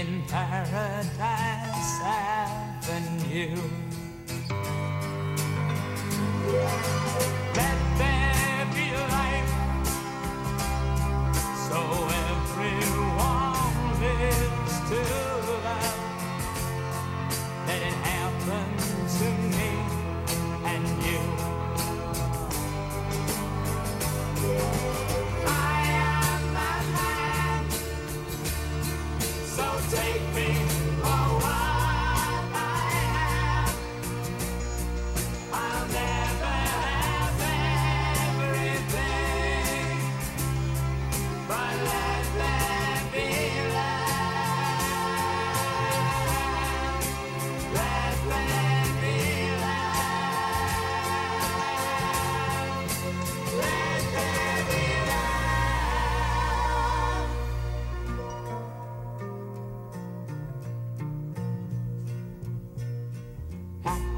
in Paradise Avenue.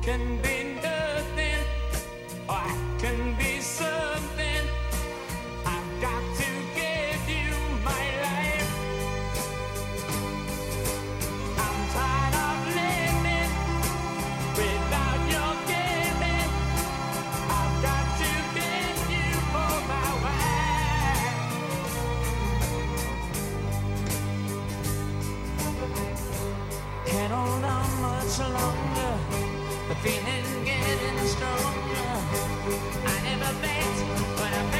can be nothing, or I can be something. I've got to give you my life. I'm tired of living without your giving. I've got to give you all my life. Can't hold on much longer. The feeling getting stronger. I never bet, but I'm